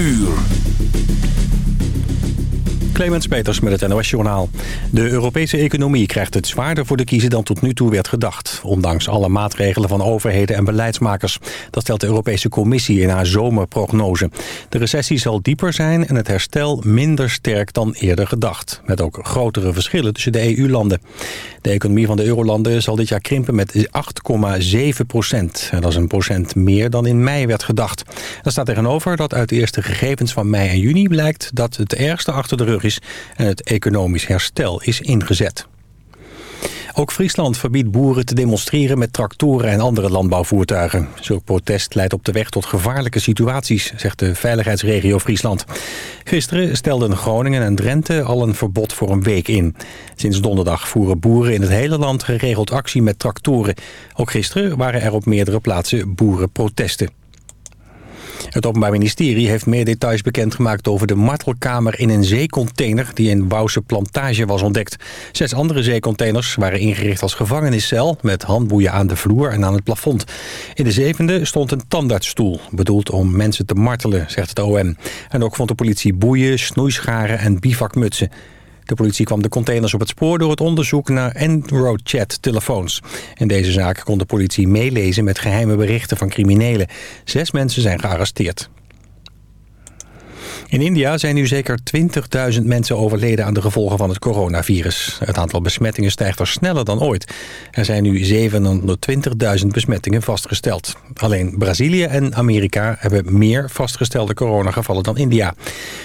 uur. Clemens Peters met het NOS Journaal. De Europese economie krijgt het zwaarder voor de kiezer dan tot nu toe werd gedacht. Ondanks alle maatregelen van overheden en beleidsmakers. Dat stelt de Europese Commissie in haar zomerprognose. De recessie zal dieper zijn en het herstel minder sterk dan eerder gedacht. Met ook grotere verschillen tussen de EU-landen. De economie van de eurolanden zal dit jaar krimpen met 8,7 procent. En dat is een procent meer dan in mei werd gedacht. Daar staat tegenover dat uit de eerste gegevens van mei en juni blijkt... dat het ergste achter de rug is en het economisch herstel is ingezet. Ook Friesland verbiedt boeren te demonstreren met tractoren en andere landbouwvoertuigen. Zulk protest leidt op de weg tot gevaarlijke situaties, zegt de veiligheidsregio Friesland. Gisteren stelden Groningen en Drenthe al een verbod voor een week in. Sinds donderdag voeren boeren in het hele land geregeld actie met tractoren. Ook gisteren waren er op meerdere plaatsen boerenprotesten. Het Openbaar Ministerie heeft meer details bekendgemaakt over de martelkamer in een zeecontainer die in Wouwse Plantage was ontdekt. Zes andere zeecontainers waren ingericht als gevangeniscel met handboeien aan de vloer en aan het plafond. In de zevende stond een tandartsstoel, bedoeld om mensen te martelen, zegt het OM. En ook vond de politie boeien, snoeischaren en bivakmutsen. De politie kwam de containers op het spoor door het onderzoek naar Android-chat-telefoons. In deze zaak kon de politie meelezen met geheime berichten van criminelen. Zes mensen zijn gearresteerd. In India zijn nu zeker 20.000 mensen overleden aan de gevolgen van het coronavirus. Het aantal besmettingen stijgt er sneller dan ooit. Er zijn nu 720.000 besmettingen vastgesteld. Alleen Brazilië en Amerika hebben meer vastgestelde coronagevallen dan India.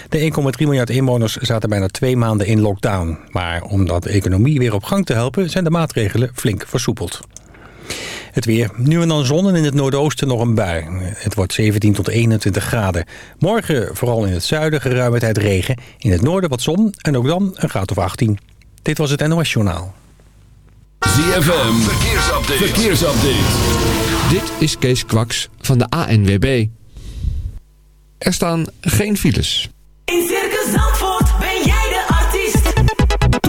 De 1,3 miljard inwoners zaten bijna twee maanden in lockdown. Maar om de economie weer op gang te helpen zijn de maatregelen flink versoepeld. Het weer. Nu en dan zon en in het noordoosten nog een bui. Het wordt 17 tot 21 graden. Morgen vooral in het zuiden geruime tijd regen. In het noorden wat zon en ook dan een graad of 18. Dit was het NOS Journaal. ZFM. Verkeersupdate. Verkeersupdate. Dit is Kees Kwaks van de ANWB. Er staan geen files. In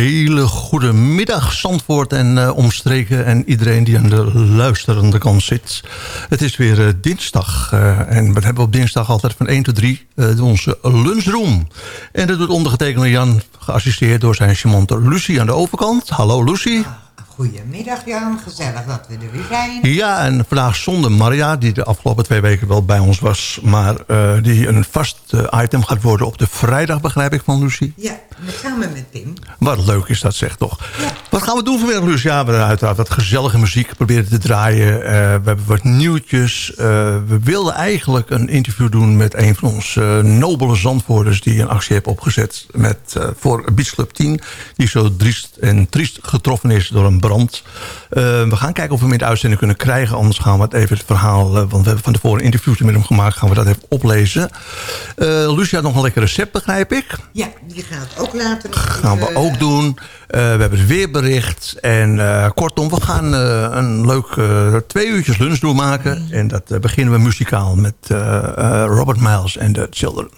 Hele goede middag Zandvoort en eh, omstreken en iedereen die aan de luisterende kant zit. Het is weer eh, dinsdag eh, en we hebben op dinsdag altijd van 1 tot 3 onze lunchroom. En dat doet ondergetekende Jan, geassisteerd door zijn charmante Lucie aan de overkant. Hallo Lucie. Goedemiddag Jan, gezellig dat we er weer zijn. Ja, en vandaag zonder Maria, die de afgelopen twee weken wel bij ons was... maar die een vast item gaat worden op de vrijdag, begrijp ik van Lucie. Ja, Samen met Pim. Wat leuk is dat, zeg toch. Wat gaan we doen vanmiddag, Luus? Ja, we hebben uiteraard wat gezellige muziek proberen te draaien. Eh, we hebben wat nieuwtjes. Eh, we wilden eigenlijk een interview doen met een van onze eh, nobele zandvoerders... die een actie heeft opgezet met, eh, voor Beach Club 10... die zo driest en triest getroffen is door een brand. Eh, we gaan kijken of we hem in de uitzending kunnen krijgen. Anders gaan we het even het verhaal... eh, want we hebben van tevoren interviews met hem gemaakt... gaan we dat even oplezen. Eh je had nog een lekker recept, begrijp ik? Ja, die gaat ook later. gaan we ook doen. We hebben het weerbericht. En kortom, we gaan een leuk twee uurtjes lunch doormaken. En dat beginnen we muzikaal met Robert Miles en The Children.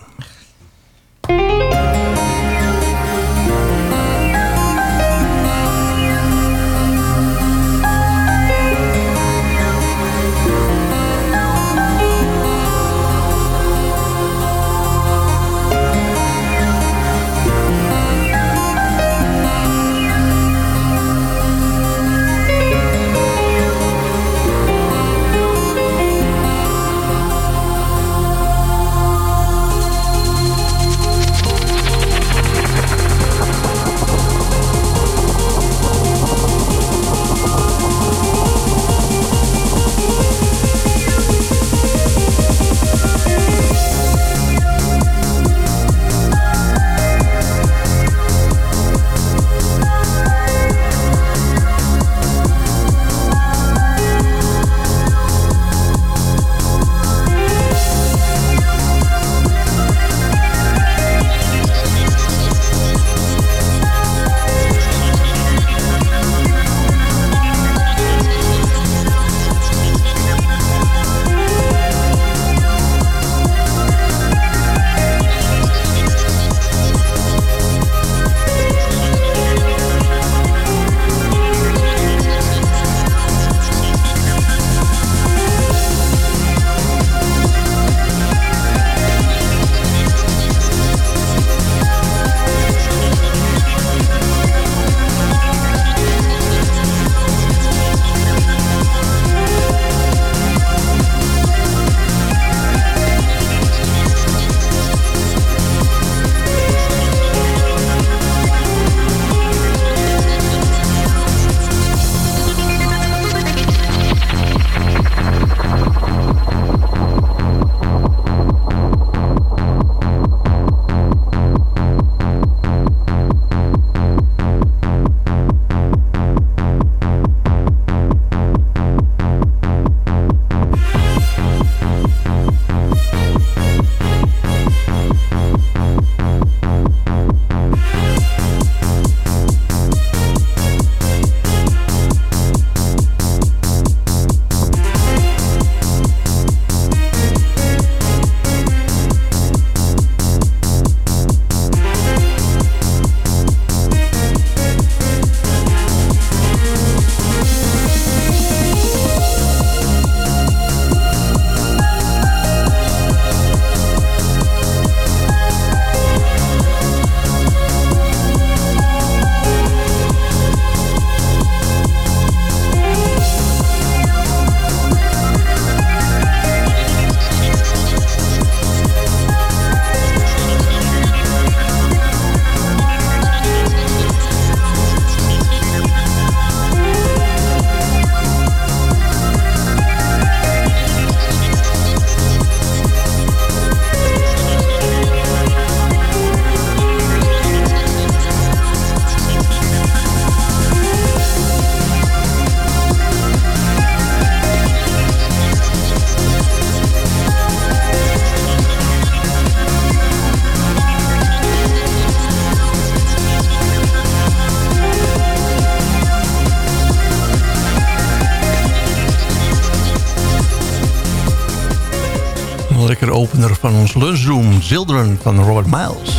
Van ons lunchroom. Children van Robert Miles.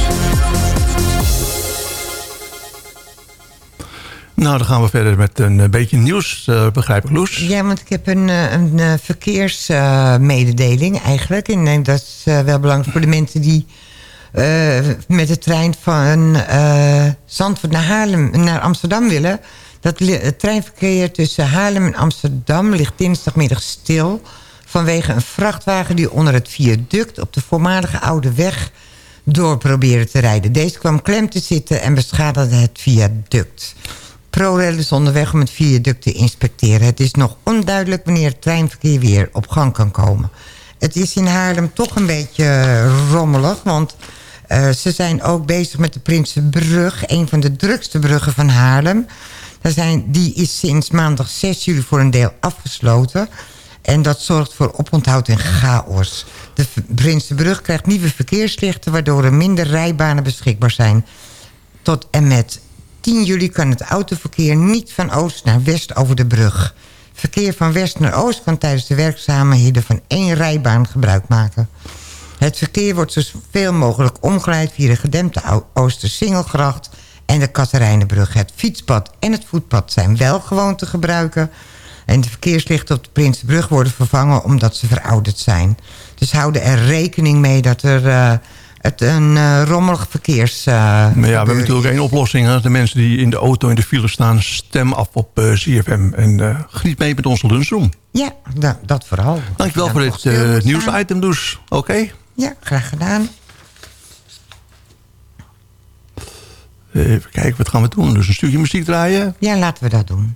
Nou, dan gaan we verder met een eh, beetje nieuws, eh, begrijp ik, Loes. Ja, want ik heb een, eh, een verkeersmededeling eigenlijk. En denk dat is wel belangrijk voor de mensen die met de trein van Zandvoort naar, Haarlem, naar Amsterdam willen. Dat treinverkeer tussen Haarlem en Amsterdam ligt dinsdagmiddag stil... vanwege een vrachtwagen die onder het viaduct op de voormalige oude weg door proberen te rijden. Deze kwam klem te zitten en beschadigde het viaduct. ProRail is onderweg om het viaduct te inspecteren. Het is nog onduidelijk wanneer het treinverkeer weer op gang kan komen. Het is in Haarlem toch een beetje rommelig, want... eh, ze zijn ook bezig met de Prinsenbrug, een van de drukste bruggen van Haarlem. Daar zijn, die is sinds maandag 6 juli voor een deel afgesloten. En dat zorgt voor oponthoud en chaos. De Prinsenbrug krijgt nieuwe verkeerslichten... waardoor er minder rijbanen beschikbaar zijn. Tot en met 10 juli kan het autoverkeer niet van oost naar west over de brug. Verkeer van west naar oost kan tijdens de werkzaamheden van één rijbaan gebruik maken. Het verkeer wordt zoveel mogelijk omgeleid via de gedempte Oostersingelgracht en de Katerijnenbrug. Het fietspad en het voetpad zijn wel gewoon te gebruiken. En de verkeerslichten op de Prinsenbrug worden vervangen omdat ze verouderd zijn. Dus houden er rekening mee dat er eh, het een eh, rommelig verkeers... Maar ja, we hebben natuurlijk één oplossing. Hè? De mensen die in de auto in de file staan, stem af op eh, CFM. En geniet mee met onze lunchroom. Ja, da- dat vooral. Dankjewel voor dit staan. nieuwsitem dus. Oké. Ja, graag gedaan. Even kijken, wat gaan we doen? Dus een stukje muziek draaien. Ja, laten we dat doen.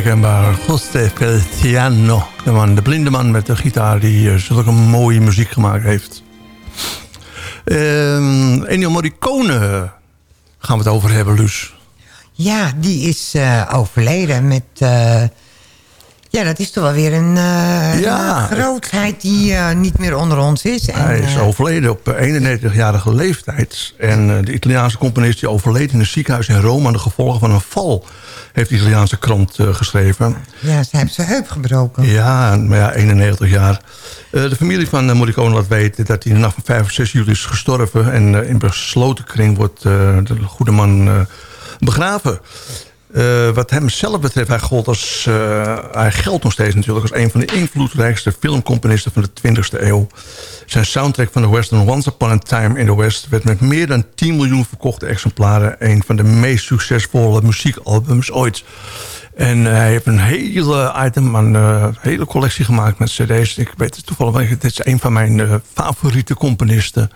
naar José Feliciano. De, man, de blinde man met de gitaar die uh, zulke mooie muziek gemaakt heeft. Um, Ennio Morricone gaan we het over hebben, Luus. Ja, die is uh, overleden met... Uh, ja, dat is toch wel weer een, uh, ja, een grootheid die niet meer onder ons is. En, hij is overleden op 91-jarige leeftijd. En de Italiaanse componist die overleed in een ziekenhuis in Rome... aan de gevolgen van een val, heeft de Italiaanse krant geschreven. Ja, ze heeft zijn heup gebroken. Ja, maar ja, 91 jaar. de familie van Morricone laat weten dat hij in de nacht van 5 of 6 juli is gestorven. En in besloten kring wordt de goede man begraven. Uh, wat hem zelf betreft, hij, uh, hij geldt nog steeds natuurlijk... als een van de invloedrijkste filmcomponisten van de 20e eeuw. Zijn soundtrack van de western Once Upon a Time in the West... werd met meer dan 10 miljoen verkochte exemplaren... een van de meest succesvolle muziekalbums ooit. En hij heeft een hele item, een uh, hele collectie gemaakt met cd's. Ik weet het toevallig, dit is een van mijn uh, favoriete componisten.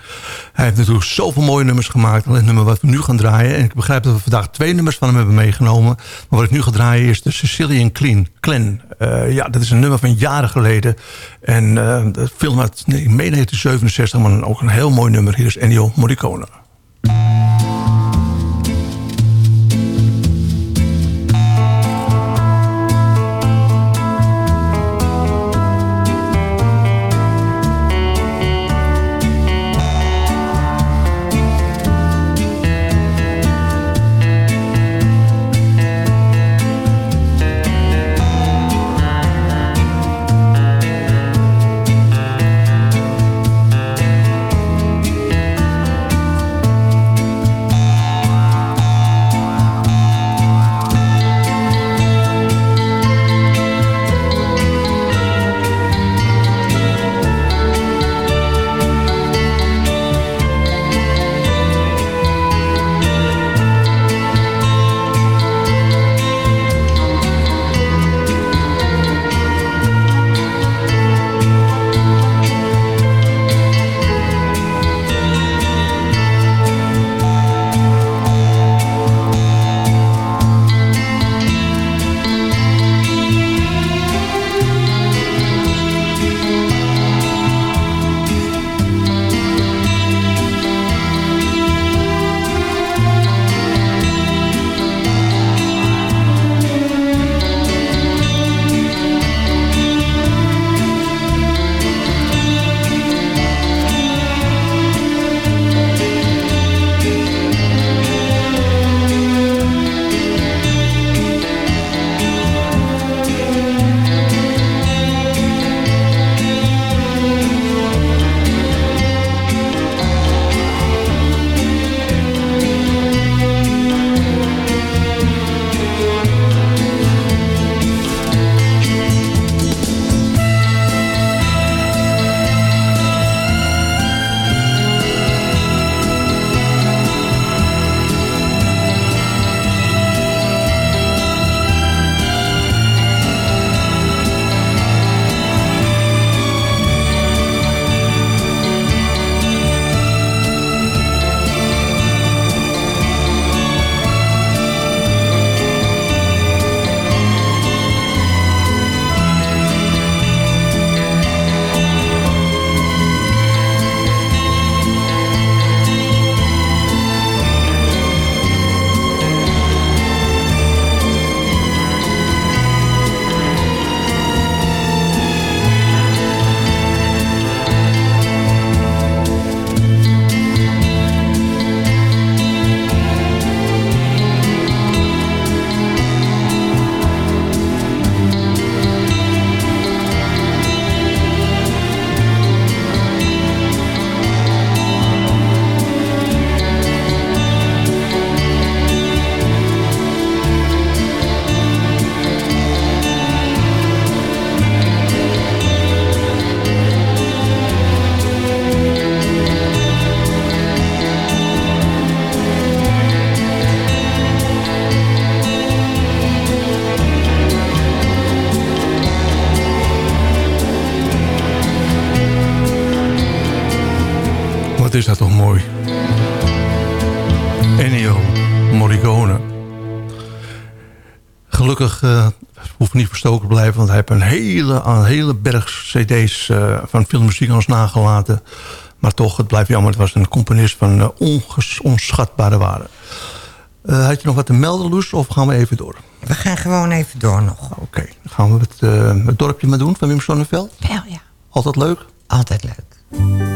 Hij heeft natuurlijk zoveel mooie nummers gemaakt. Alleen het nummer wat we nu gaan draaien. En ik begrijp dat we vandaag twee nummers van hem hebben meegenomen. Maar wat ik nu ga draaien is de Sicilian Clean. Clan. Ja, dat is een nummer van jaren geleden. En de film uit nee, 1967, maar ook een heel mooi nummer. Hier is Ennio Morricone. Verstoken blijven... want hij heeft een hele, een hele berg cd's eh, van filmmuziek ons nagelaten. Maar toch, het blijft jammer. Het was een componist van uh, onges, onschatbare waarde. Uh, had je nog wat te melden, Loes, of gaan we even door? We gaan gewoon even door nog. Oké, okay. dan gaan we het, uh, het dorpje maar doen van Wim Sonneveld. Wel, ja. Altijd leuk? Altijd leuk.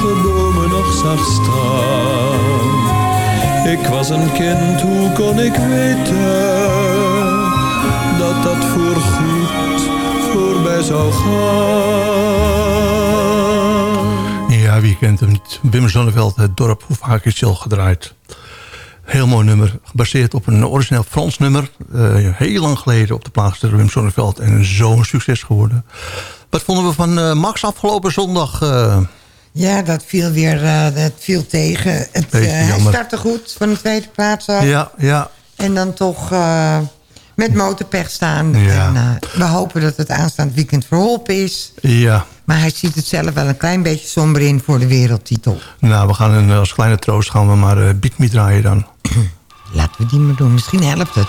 hoge nog staan. Ik was een kind, hoe kon ik weten dat dat voorgoed voorbij zou gaan? Ja, wie kent hem niet? Wim Zonneveld, het dorp, hoe vaak is al gedraaid? Heel mooi nummer, gebaseerd op een origineel Frans nummer. Uh, heel lang geleden op de plaats door Wim Zonneveld. En zo'n succes geworden. Wat vonden we van uh, Max afgelopen zondag? Uh, ja, dat viel weer uh, dat viel tegen. Het, hij startte goed van de tweede plaats af. Ja, ja. En dan toch met motorpech staan. Ja. En, we hopen dat het aanstaand weekend verholpen is. Ja. Maar hij ziet het zelf wel een klein beetje somber in voor de wereldtitel. Nou, we gaan een, als kleine troost gaan we maar uh, Beat Me draaien dan. Laten we die maar doen. Misschien helpt het.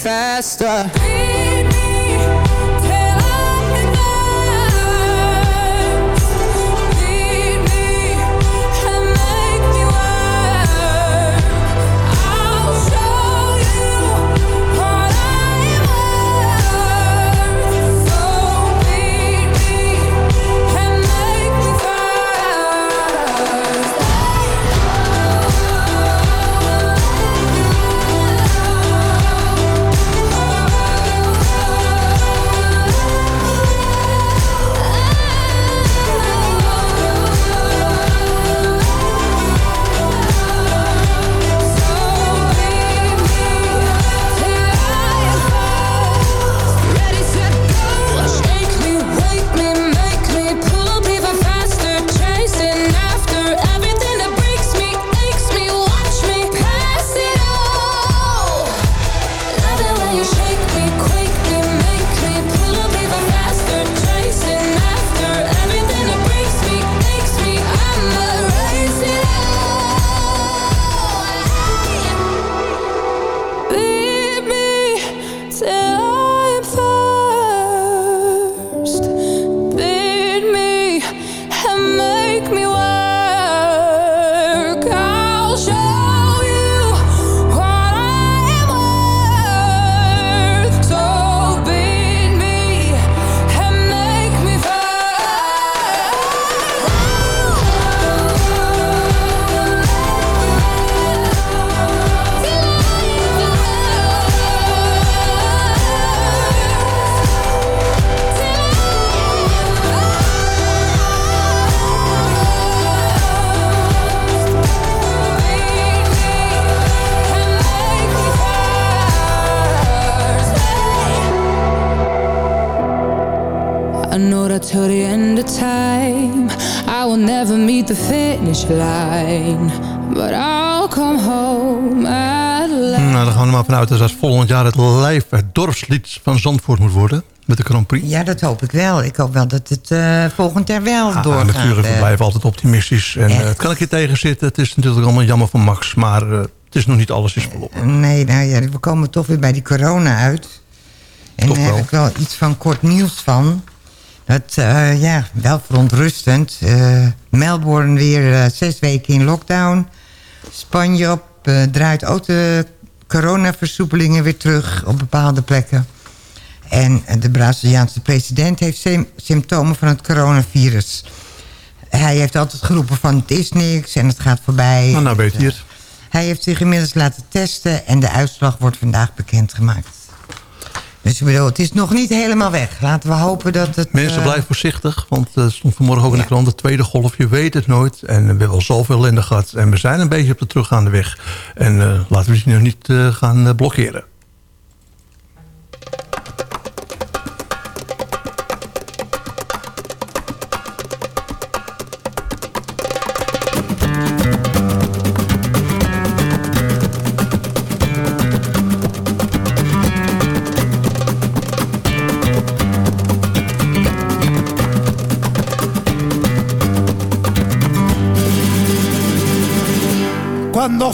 faster. Line But I'll come home at last Nou, dan gaan we er maar vanuit dat volgend jaar het live het dorpslied van Zandvoort moet worden. Met de Grand Prix. Ja, dat hoop ik wel. Ik hoop wel dat het eh, volgend jaar wel Ja, doorgaat. natuurlijk, we eh. blijven altijd optimistisch. En eh, het kan een keer tegenzitten. Het is natuurlijk allemaal jammer voor Max. Maar eh, het is nog niet alles is verloren. Nee, nou ja, we komen toch weer bij die corona uit. En daar heb wel. ik wel iets van kort nieuws van. Dat, eh, ja, wel verontrustend. Eh, Melbourne weer eh, zes weken in lockdown. Spanje op, eh, draait ook de coronaversoepelingen weer terug op bepaalde plekken. En eh, de Braziliaanse president heeft sym- symptomen van het coronavirus. Hij heeft altijd geroepen van het is niks en het gaat voorbij. Nou, nou weet hij het. Hij heeft zich inmiddels laten testen en de uitslag wordt vandaag bekendgemaakt. Dus ik bedoel, het is nog niet helemaal weg. Laten we hopen dat het... Mensen eh, blijven voorzichtig. Want eh, het stond vanmorgen ook in de krant. De tweede golf, je weet het nooit. En we hebben al zoveel ellende gehad. En we zijn een beetje op de teruggaande weg. En eh, laten we die nog niet eh, gaan eh, blokkeren.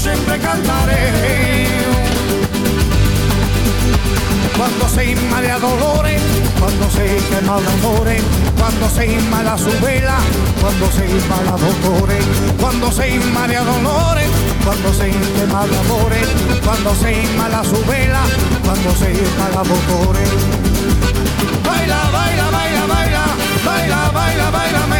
Siempre cantaré. Cuando se inmala dolores, cuando se quema de amores, cuando se inmala su vela, cuando se inmala dolores, cuando se inmala dolores, cuando se quema de amores, cuando se inmala su vela, cuando se inmala dolores. Baila, baila, baila, baila, baila, baila, bailame,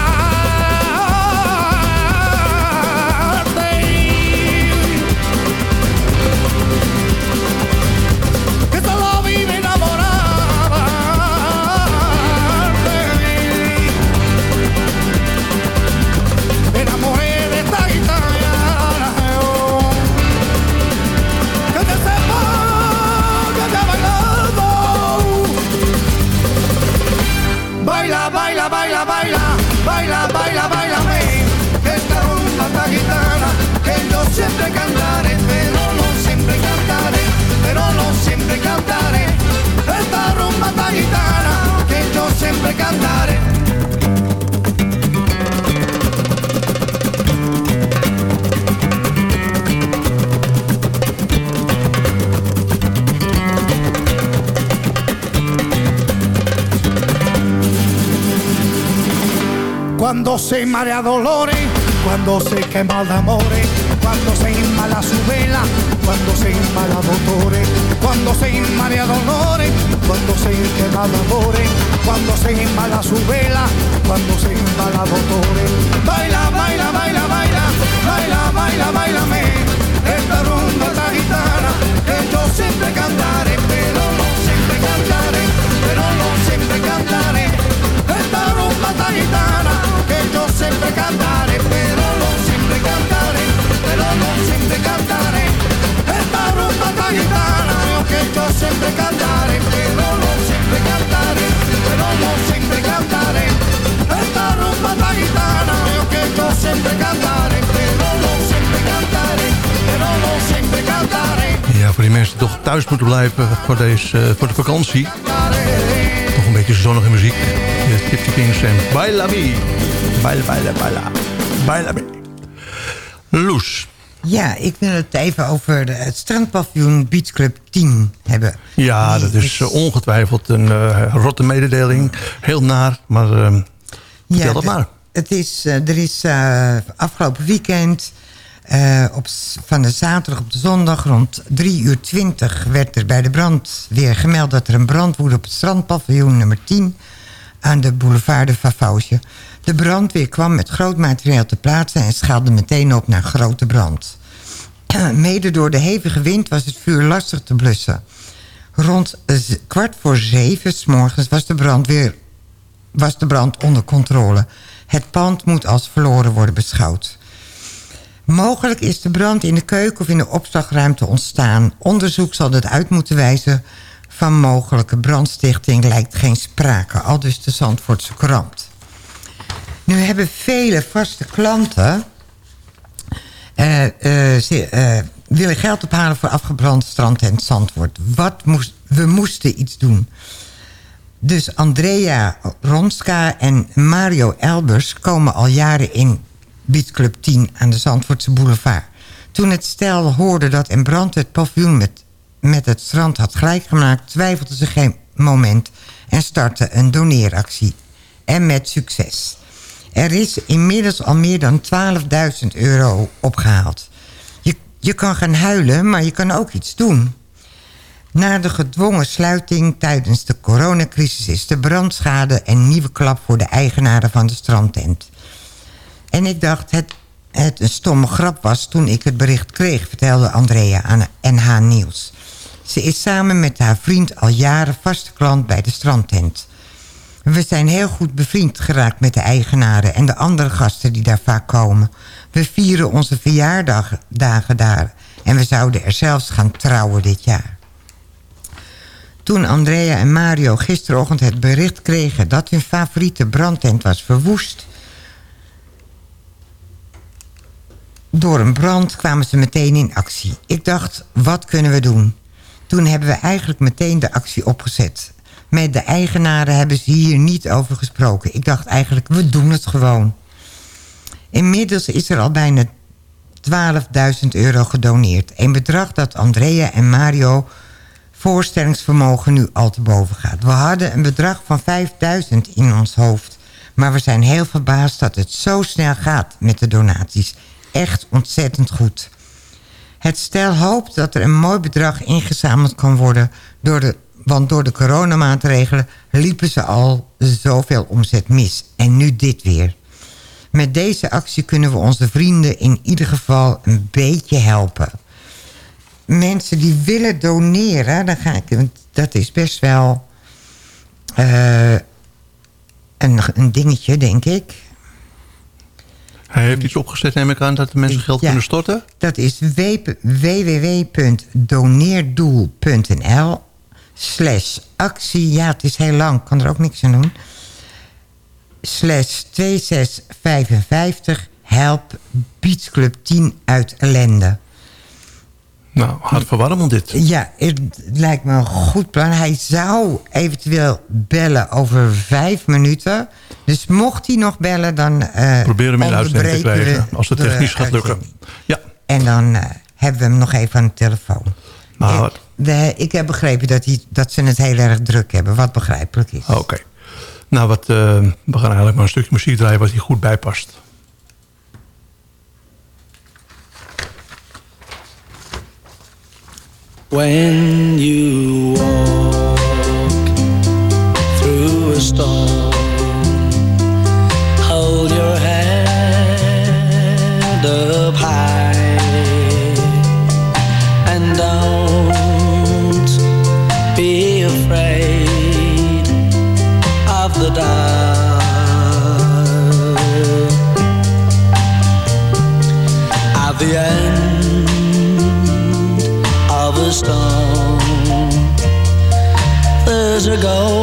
Se marea dolores, cuando se quema de amores, cuando se inmala su vela, cuando se inmala dolores, cuando se inmala dolores, cuando se quema amores, cuando se inmala su vela, cuando se inmala dolores. Baila, baila, baila, baila, baila, baila, bailame, esta rumba, esta gitana, que yo siempre cantaré, pero no siempre cantaré, pero no siempre cantaré. Esta rumba, esta gitana, que yo siempre cantaré, pero no siempre cantaré, pero no siempre cantaré. Esta rumba, esta gitana, yo que yo siempre cantaré, pero no siempre cantaré, pero no siempre cantaré. Esta rumba, esta gitana, yo que yo siempre cantaré, pero no siempre cantaré, pero no siempre cantaré. Ja, voor die mensen toch thuis moeten blijven voor, deze, eh, voor de vakantie. Toch een beetje zonnige muziek. De Gypsy Kings en Baila Mi. Baila, baila, baila. Baila Mi. Loes. Ja, ik wil het even over de- het strandpaviljoen Beach Club 10 hebben. Ja, dat is eh, ongetwijfeld een eh, rotte mededeling. Heel naar, maar eh, vertel dat de- maar. Het is, er is afgelopen weekend op, van de zaterdag op de zondag rond 3 uur 20 werd er bij de brandweer gemeld dat er een brand woedde op het strandpaviljoen nummer 10 aan de boulevard de Vavausje. De brandweer kwam met groot materiaal te plaatsen en schaalde meteen op naar grote brand. Mede door de hevige wind was het vuur lastig te blussen. Rond kwart voor zeven s morgens was de brand weer was de brand onder controle. Het pand moet als verloren worden beschouwd. Mogelijk is de brand in de keuken of in de opslagruimte ontstaan. Onderzoek zal dit uit moeten wijzen. Van mogelijke brandstichting lijkt geen sprake. Al dus de Zandvoortse krant. Nu hebben vele vaste klanten... eh, willen geld ophalen voor afgebrand strand en Zandvoort. Wat moest, we moesten iets doen. Dus Andrea Ronska en Mario Elbers komen al jaren in Beach Club 10 aan de Zandvoortse boulevard. Toen het stel hoorde dat en brand het paviljoen met, met het strand had gelijk gemaakt... twijfelden ze geen moment en startte een doneeractie. En met succes. Er is inmiddels al meer dan 12.000 euro opgehaald. Je, je kan gaan huilen, maar je kan ook iets doen. Na de gedwongen sluiting tijdens de coronacrisis... is de brandschade een nieuwe klap voor de eigenaren van de strandtent. En ik dacht het, het een stomme grap was toen ik het bericht kreeg... vertelde Andrea aan NH Nieuws. Ze is samen met haar vriend al jaren vaste klant bij de strandtent. We zijn heel goed bevriend geraakt met de eigenaren... en de andere gasten die daar vaak komen. We vieren onze verjaardagen dagen daar... en we zouden er zelfs gaan trouwen dit jaar. Toen Andrea en Mario gisterochtend het bericht kregen... dat hun favoriete brandtent was verwoest... door een brand kwamen ze meteen in actie. Ik dacht, wat kunnen we doen? Toen hebben we eigenlijk meteen de actie opgezet. Met de eigenaren hebben ze hier niet over gesproken. Ik dacht eigenlijk, we doen het gewoon. Inmiddels is er al bijna 12.000 euro gedoneerd. Een bedrag dat Andrea en Mario voorstellingsvermogen nu al te boven gaat. We hadden een bedrag van 5000 in ons hoofd. Maar we zijn heel verbaasd dat het zo snel gaat met de donaties. Echt ontzettend goed. Het stel hoopt dat er een mooi bedrag ingezameld kan worden... Door de, want door de coronamaatregelen liepen ze al zoveel omzet mis. En nu dit weer. Met deze actie kunnen we onze vrienden in ieder geval een beetje helpen. Mensen die willen doneren, dan ga ik, want dat is best wel eh, een, een dingetje, denk ik. Hij heeft iets opgezet, neem ik aan, dat de mensen geld Ja. kunnen storten. Dat is www.doneerdoel.nl slash actie. Ja, het is heel lang, ik kan er ook niks aan doen. Slash 2655 help Beach Club 10 uit ellende. Nou, hartverwarmend dit. Ja, het lijkt me een goed plan. Hij zou eventueel bellen over vijf minuten. Dus mocht hij nog bellen, dan eh Probeer hem in de uitzending te krijgen, als het technisch gaat lukken. Ja. En dan eh, hebben we hem nog even aan de telefoon. Maar, ik, de- ik heb begrepen dat, hij, dat ze het heel erg druk hebben, wat begrijpelijk is. Oké. Nou, wat, eh, we gaan eigenlijk maar een stukje muziek draaien wat hier goed bij past. When you walk ago.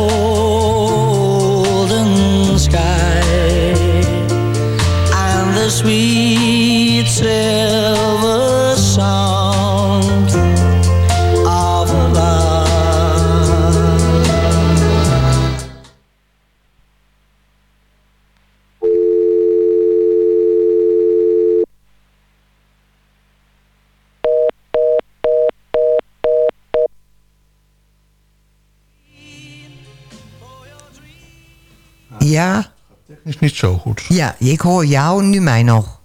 Niet zo goed. Ja, ik hoor jou, nu mij nog.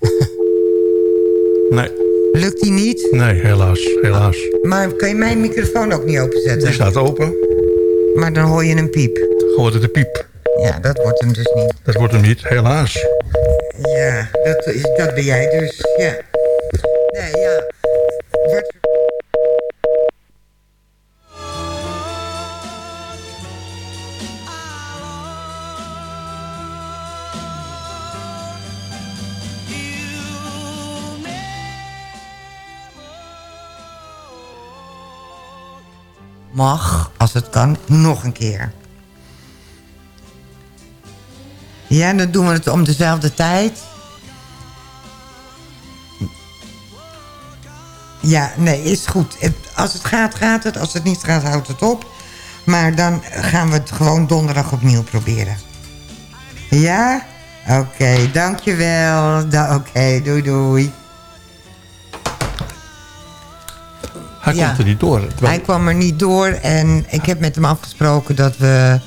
Nee. Lukt die niet? Nee, helaas. Helaas. Maar kan je mijn microfoon ook niet openzetten? Die staat open. Maar dan hoor je een piep. Hoort het de piep. Ja, dat wordt hem dus niet. Dat wordt hem niet, helaas. Ja, dat, is, dat ben jij dus. Ja. Nee, ja. Als het kan, nog een keer. Ja, dan doen we het om dezelfde tijd. Ja, nee, is goed. Als het gaat, gaat het. Als het niet gaat, houdt het op. Maar dan gaan we het gewoon donderdag opnieuw proberen. Ja? Oké, dankjewel. Da Oké, doei doei. Hij Ja. komt er niet door. Terwijl- Hij kwam er niet door en ik heb met hem afgesproken dat we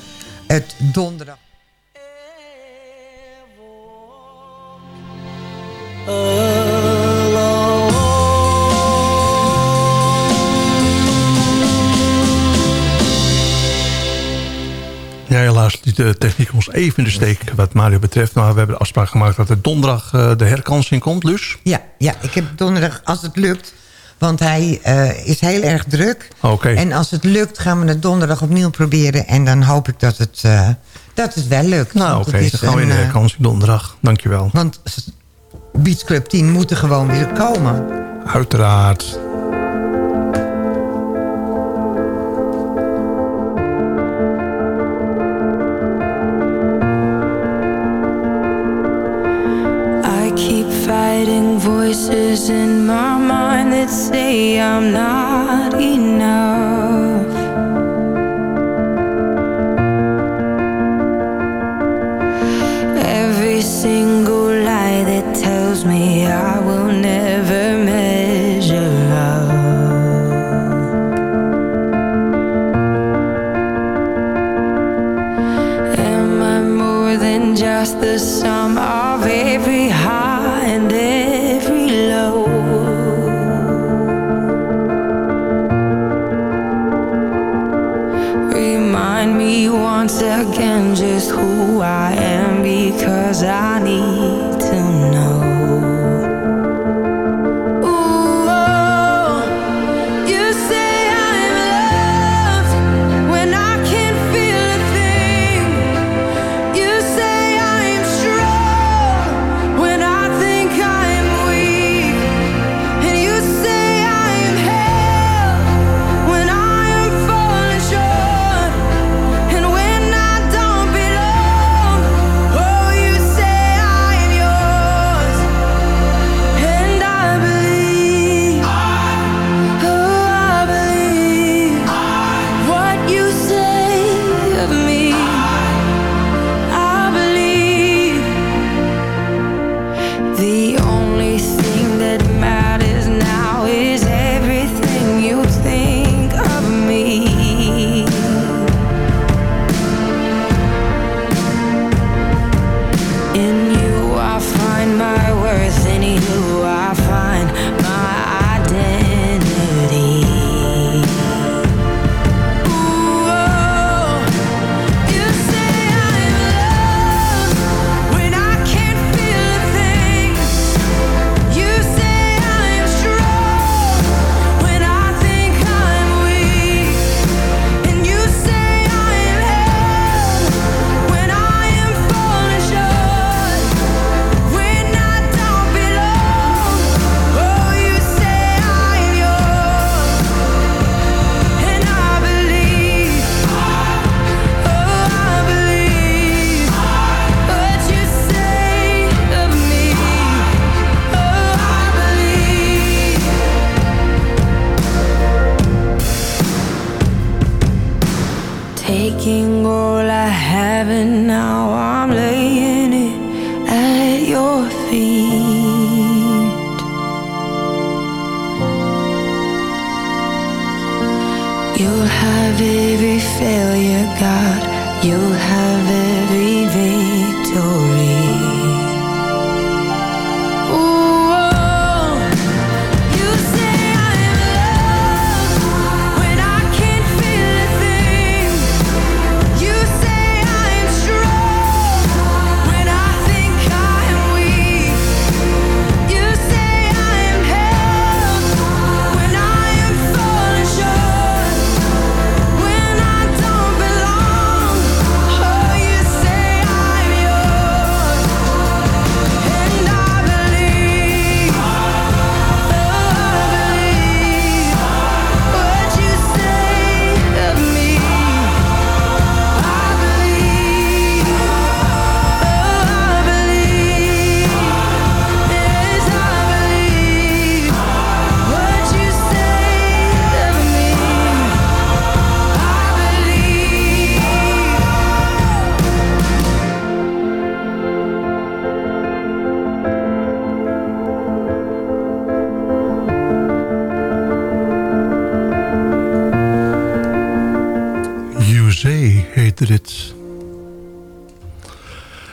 het donderdag... Ja, helaas liet de techniek ons even in de steek wat Mario betreft. Maar we hebben de afspraak gemaakt dat er donderdag eh, de herkansing komt. Dus Ja, ja, ik heb donderdag, als het lukt... Want hij eh, is heel erg druk. Oké. En als het lukt, gaan we het donderdag opnieuw proberen. En dan hoop ik dat het, eh, dat het wel lukt. Nou, oké, is dan gaan we in de eh, herkansing donderdag. Dankjewel. Want Beach Club 10 moet er gewoon weer komen. Uiteraard. Voices in my mind that say I'm not enough. Every single lie that tells me I will never because I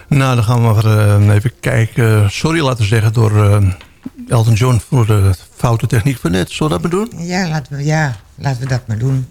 Nou, dan gaan we maar eh, even kijken. Sorry laten zeggen door eh, Elton John voor de foute techniek van net. Zullen we dat maar doen? Ja, laten we, ja, laten we dat maar doen.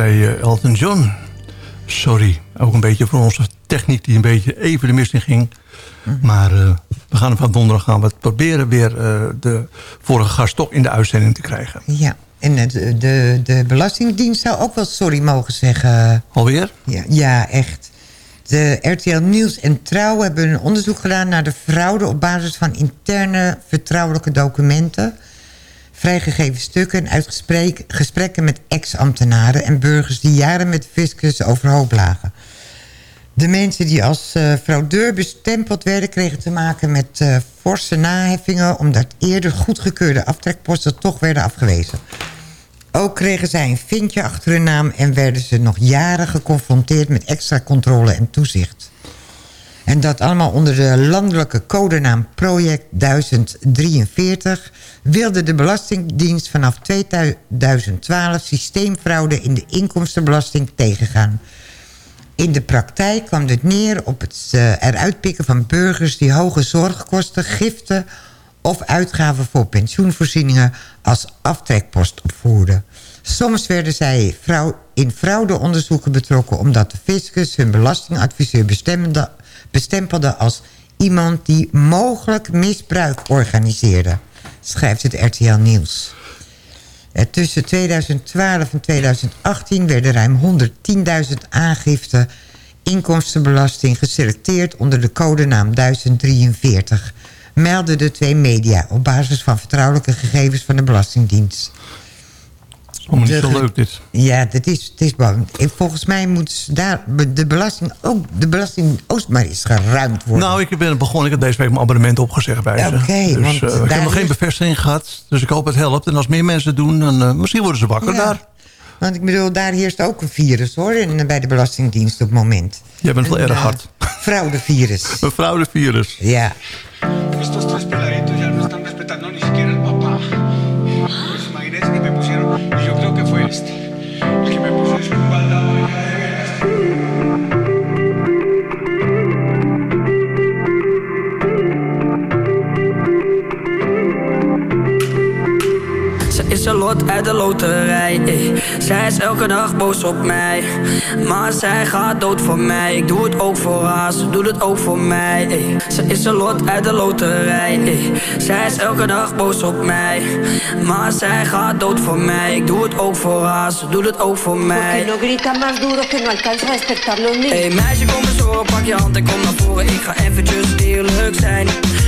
Zei eh, Elton John. Sorry, ook een beetje voor onze techniek die een beetje even de mist in ging. Maar eh, we gaan van donderdag gaan we het proberen weer eh, de vorige gast toch in de uitzending te krijgen. Ja, en het- de, de Belastingdienst zou ook wel sorry mogen zeggen. Alweer? Ja, ja, echt. De RTL Nieuws en Trouw hebben een onderzoek gedaan... naar de fraude op basis van interne vertrouwelijke documenten... vrijgegeven stukken en uit gesprek- gesprekken met ex-ambtenaren... en burgers die jaren met fiscus overhoop lagen. De mensen die als eh, fraudeur bestempeld werden... kregen te maken met eh, forse naheffingen... omdat eerder goedgekeurde aftrekposten toch werden afgewezen. Ook kregen zij een vinkje achter hun naam... en werden ze nog jaren geconfronteerd met extra controle en toezicht. En dat allemaal onder de landelijke codenaam Project 1043... wilde de Belastingdienst vanaf 2012 systeemfraude in de inkomstenbelasting tegengaan. In de praktijk kwam dit neer op het eh, eruit pikken van burgers... die hoge zorgkosten, giften of uitgaven voor pensioenvoorzieningen... als aftrekpost opvoerden. Soms werden zij in fraudeonderzoeken betrokken... omdat de fiscus hun belastingadviseur bestemde- bestempelde als iemand... die mogelijk misbruik organiseerde, schrijft het RTL Nieuws. Eh, Tussen 2012 en 2018 werden ruim 110.000 aangiften inkomstenbelasting geselecteerd onder de codenaam 1043. Melden de twee media op basis van vertrouwelijke gegevens van de Belastingdienst. Allemaal niet zo leuk dit. Ja, dat is, het is bang. En Volgens mij moet daar de belasting ook de belasting oost maar eens geruimd worden. Nou, ik ben begonnen. Ik heb deze week mijn abonnement opgezegd bij ze. Oké, dus, want eh, ik daar heb nog geen is- bevestiging gehad. Dus ik hoop het helpt. En als meer mensen het doen, dan eh, misschien worden ze wakker Ja. daar. Want ik bedoel, daar heerst ook een virus hoor, in, bij de Belastingdienst op het moment. Jij bent wel erg eh, hard. Fraudevirus. Een fraudevirus. Ja. Yo Ze is een lot uit de loterij. ey. Zij is elke dag boos op mij. Maar zij gaat dood voor mij. Ik doe het ook voor haar, ze doet het ook voor mij. ey. Ze is een lot uit de loterij. ey. Zij is elke dag boos op mij. Maar zij gaat dood voor mij. Ik doe het ook voor haar, ze doet het ook voor mij. no grita más duro que no alcanza a despertar los niños. Hey meisje, kom eens horen, pak je hand en kom naar voren. Ik ga eventjes eerlijk zijn.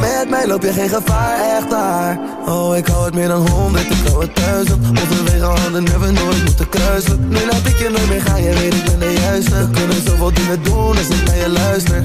Met mij loop je geen gevaar, echt daar. Oh, ik hou het meer dan honderd, ik hou het duizend. Overwege handen, never nooit moeten kruisen. Nu laat ik je nooit meer gaan, je weet ik ben de juiste. We kunnen zoveel dingen doen als ik naar je luister.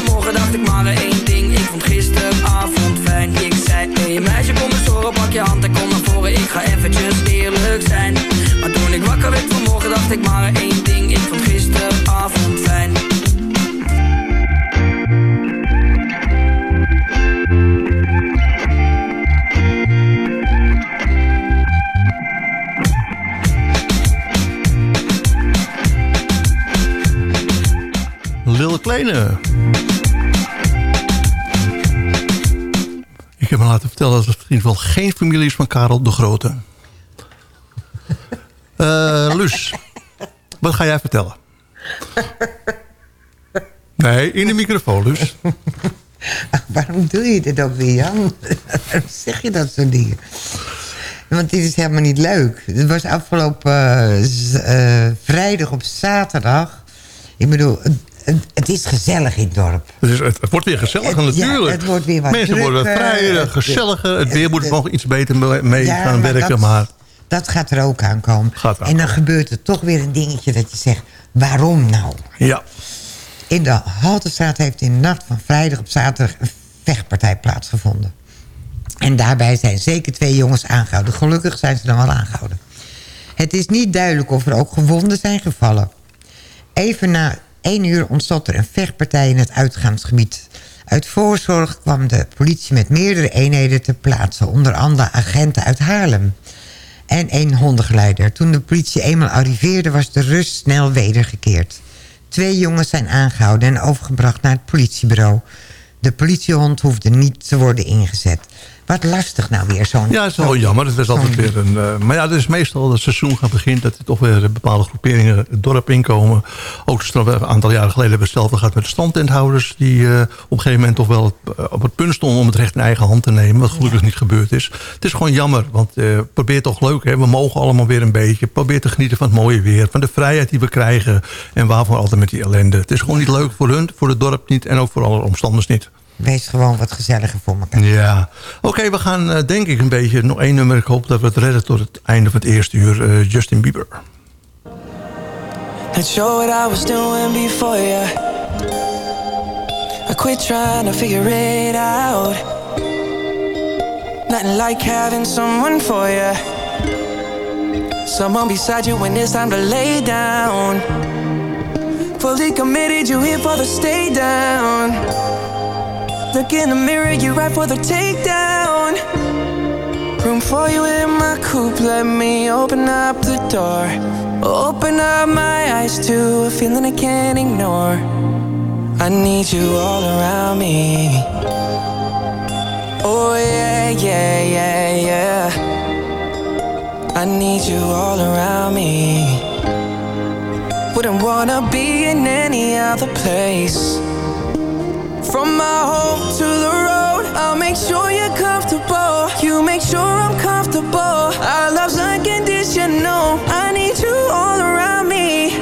ieder geen familie is van Karel de Grote. Eh Luus, wat ga jij vertellen? Nee, in de microfoon, Luus. Waarom doe je dit ook weer, Jan? Waarom zeg je dat soort dingen? Want dit is helemaal niet leuk. Het was afgelopen eh, eh, vrijdag op zaterdag. Ik bedoel, het, is gezellig in het dorp. Het, is, het, het wordt weer gezelliger Het- ja, natuurlijk. het wordt weer wat Mensen worden vrijer, Het- gezelliger. Het weer moet nog iets beter mee Ja, gaan werken. dat- maar Dat gaat er ook aankomen. Gaat er en dan gebeurt er toch weer een dingetje dat je zegt... waarom nou? ja, In de Haltestraat heeft in de nacht van vrijdag op zaterdag... een vechtpartij plaatsgevonden. En daarbij zijn zeker twee jongens aangehouden. Gelukkig zijn ze dan wel aangehouden. Het is niet duidelijk of er ook gewonden zijn gevallen. Even na één uur ontstond er een vechtpartij in het uitgaansgebied. Uit voorzorg kwam de politie met meerdere eenheden ter plaatse. Onder andere agenten uit Haarlem. En één hondengeleider. Toen de politie eenmaal arriveerde was de rust snel wedergekeerd. Twee jongens zijn aangehouden en overgebracht naar het politiebureau. De politiehond hoefde niet te worden ingezet. Wat lastig nou weer zo'n... ja, het is wel jammer. Het is altijd weer een, eh, maar ja, het is meestal dat het seizoen gaat beginnen... dat er toch weer bepaalde groeperingen het dorp inkomen. Ook een aantal jaren geleden hebben we hetzelfde gehad met de standtenthouders... die eh, op een gegeven moment toch wel eh, op het punt stonden... om het recht in eigen hand te nemen, wat gelukkig niet gebeurd is. Het is gewoon jammer, want probeer toch leuk. Hè? We mogen allemaal weer een beetje. Probeer te genieten van het mooie weer. Van de vrijheid die we krijgen. En waarvoor altijd met die ellende. Het is gewoon niet leuk voor hun, voor het dorp niet... en ook voor alle omstanders niet. Wees gewoon wat gezelliger voor elkaar. Ja. Oké, we gaan eh, denk ik een beetje... nog één nummer. Ik hoop dat we het redden tot het einde van het eerste uur. eh, Justin Bieber. Not sure what I was doing before you. I quit trying to figure it out. Nothing like having someone for you. Someone beside you when it's time to lay down. Fully committed, you here for the stay down. Look in the mirror, you right for the takedown. Room for you in my coupe, let me open up the door. Open up my eyes to a feeling I can't ignore. I need you all around me. Oh, yeah, yeah, yeah, yeah. I need you all around me. Wouldn't wanna be in any other place. From my home to the road, I'll make sure you're comfortable. You make sure I'm comfortable. Our love's unconditional. I need you all around me.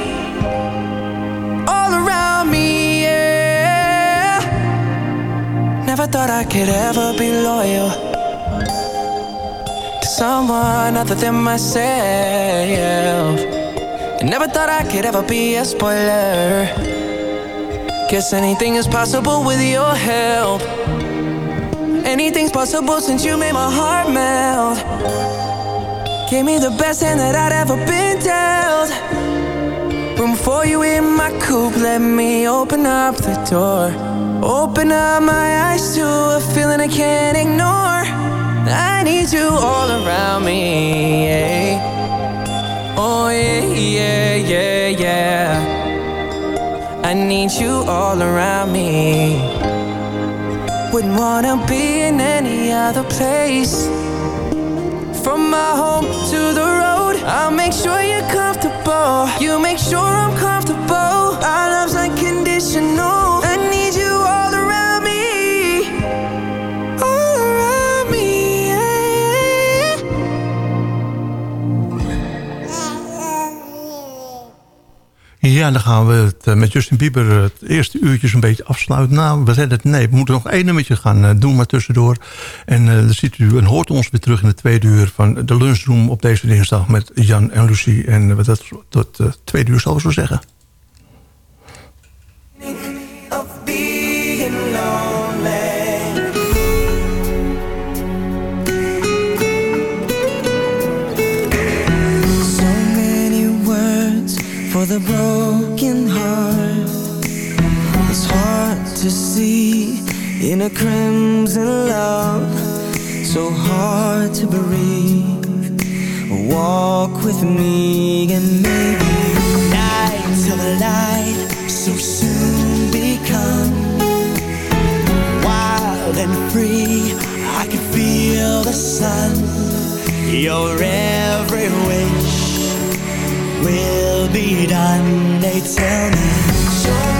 All around me, yeah. Never thought I could ever be loyal to someone other than myself. I never thought I could ever be a spoiler. Guess anything is possible with your help. Anything's possible since you made my heart melt. Gave me the best hand that I'd ever been dealt. Room for you in my coupe, let me open up the door. Open up my eyes to a feeling I can't ignore. I need you all around me. yeah. Oh, yeah, yeah, yeah, yeah. I need you all around me. Wouldn't wanna be in any other place. From my home to the road, I'll make sure you're comfortable. You make sure I'm comfortable. Ja, dan gaan we het eh, met Justin Bieber eh, het eerste uurtje een beetje afsluiten. Nou, we zeiden het, nee, we moeten nog één nummertje gaan eh, doen, maar tussendoor. En dan ziet u en hoort ons weer terug in de tweede uur van de lunchroom op deze dinsdag met Jan en Lucie. En dat tot uh, tweede uur zal we zo zeggen. The broken heart. It's hard to see in a crimson love. So hard to breathe. Walk with me and maybe night till the light so soon become wild and free. I can feel the sun. Your every wish will be done. They tell me,